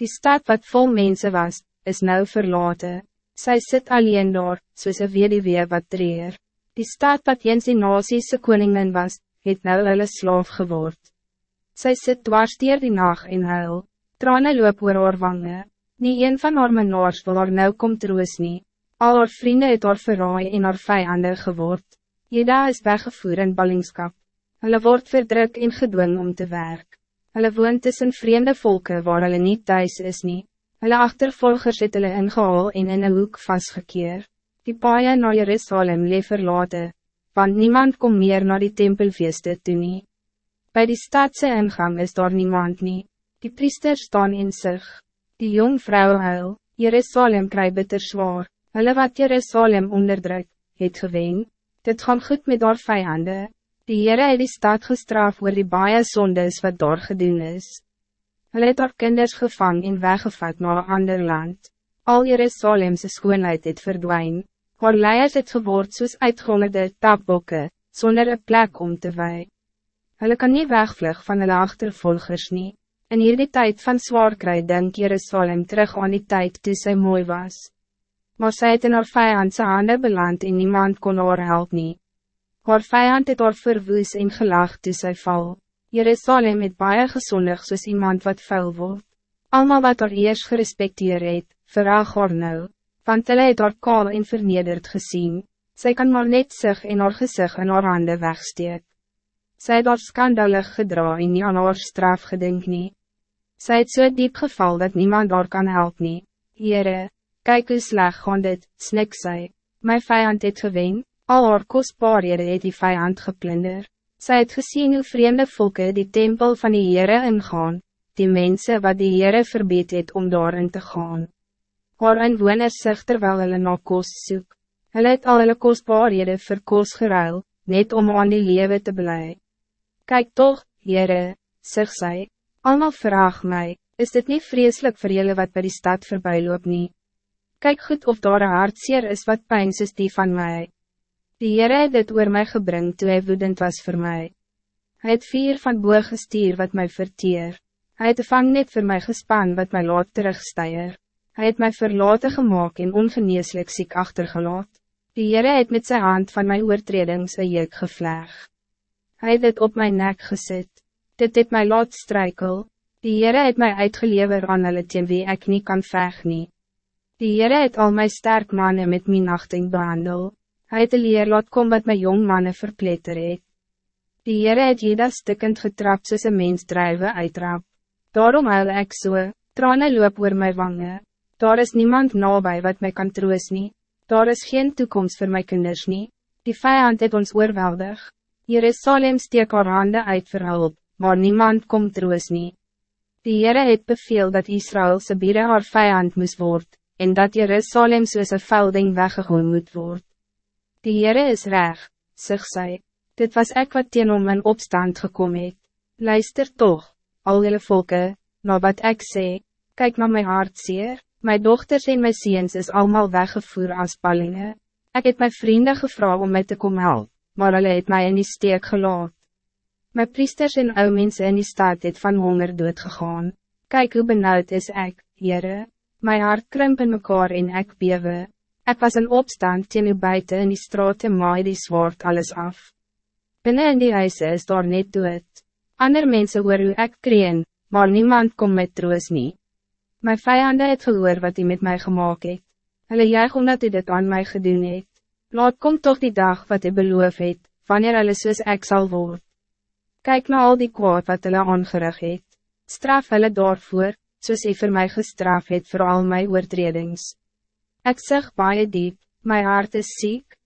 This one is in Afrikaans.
Die stad wat vol mensen was, is nou verlaten. Zij zit alleen daar, soos een weduwee wat treer. Die stad wat jens die nasiese koningin was, het nou hulle slaaf geword. Zij zit dwars dier die nacht in huil. Trane loop oor haar wange. Nie een van haar menaars wil haar nou kom troos nie. Al haar vrienden het haar verraai en haar vijanden geword. Jeda is weggevoer in ballingskap. Hulle word verdruk en gedwing om te werk. Hulle woon tussen vreemde volken waar hulle niet thuis is nie. Hulle achtervolgers het hulle ingehaal en in een hoek vastgekeer. Die paaie na Jerusalem leef verlaten, want niemand kom meer naar die tempelfeeste toe nie. By die stadse ingang is daar niemand nie. Die priesters staan in sig. Die jong vrou huil, Jerusalem kry bitter zwaar. Hulle wat Jerusalem onderdruk, het gewen. Dit gaan goed met haar vijanden. Die Heere het die stad gestraf oor die baie sondes wat daar gedoen is. Hulle het haar kinders gevang en weggevat naar een ander land. Al Jerusalemse schoonheid het verdwijn. Haar leiers het geword soos uitgehongerde tapbokke, zonder een plek om te wei. Hulle kan niet wegvlug van hulle achtervolgers nie. In hierdie tijd van zwaarkry denk Jerusalem terug aan die tijd toe sy mooi was. Maar sy het in haar vijandse hande beland en niemand kon haar help nie. Haar vijand het haar verwoes en gelag toe sy val. Jerusalem het baie gesondig soos iemand wat vuil word. Almal wat haar eers gerespekteer het, verraag haar nou, want hulle het haar kaal en vernederd gezien. Zij kan maar net zich en haar gezicht in haar hande wegsteek. Sy het haar skandalig gedra en nie aan haar straf gedink nie. Sy het so diep geval dat niemand haar kan help nie. Heere, kyk hoe sleg gaan dit, snik sy. My vijand het gewen, al haar kostbaarhede het die vijand geplunder. Zij het gezien hoe vreemde volken die tempel van die Heere ingaan, die mensen wat die Heere verbied het om daarin te gaan. Haar inwoners sig terwyl hulle na kos soek. Hulle het al hulle kostbaarhede vir kos geruil, net om aan die lewe te blij. Kijk toch, Heere, sig sy, allemaal vraag mij, is dit niet vreselijk voor jullie wat bij die stad voorbij loop nie? Kijk goed of daar een hartseer is wat pijn is die van mij. Die Heere het dit oor my gebring toe hy woedend was voor mij. Hij het vier van boe gestuur wat mij verteer. Hij het vang net voor mij gespan wat mij laat terugstuier. Hij het mij verlaten gemaakt en ongeneeslik ziek achtergelaat. Die Heere het met zijn hand van mijn oortredings een juk gevleg. Hij het dit op mijn nek gezet. Dit het mij laat strijkel. Die Heere het mij uitgelever aan hulle teen wie ek nie kan veg nie. Die Heere het al mijn sterk mannen met minachting behandeld. Hij het leer laat kom wat my jong manne verpletter het. Die Heere het jeda stikkend getrap soos een mens drijven uitrap. Daarom huil ek so, trane loop oor my wange. Daar is niemand nabij wat mij kan troos nie. Daar is geen toekomst voor my kinders nie. Die vijand het ons oorweldig. Jerusalem steek haar hande uit vir hulp, maar niemand komt troos nie. Die Heere het beveel dat Israël se biede haar vijand moest worden, en dat Jerusalem soos een velding weggegooi moet worden. Die Heere is reg, sig sy, dit was ek wat teen om in opstand gekomen het. Luister toch, al jylle volke, na wat ek sê, kyk na my hart zeer, my dochters en my seens is allemaal weggevoer als ballingen. Ik heb mijn vrienden gevraagd om mij te komen helpen, maar hulle het mij in die steek gelaat. My priesters en ou mense in die stad het van honger doodgegaan. Kijk hoe benauwd is ik, Heere, my hart krimp in mekaar en ek bewe. Ik was in opstand teen u buiten in die straat en maai die zwaard alles af. Binnen in die huise is daar net dood. Ander mensen hoor hoe ek kreen, maar niemand kom met troos nie. My vijanden het gehoor wat hij met mij gemaakt het. Hulle juig omdat hy dit aan mij gedoen het. Laat kom toch die dag wat hy beloof het, wanneer hulle soos ek sal word. Kijk na al die kwaad wat hulle aangerig het. Straf hulle daarvoor, soos hy vir my gestraf het voor al my oortredings. Ik zeg baie diep, mijn hart is ziek,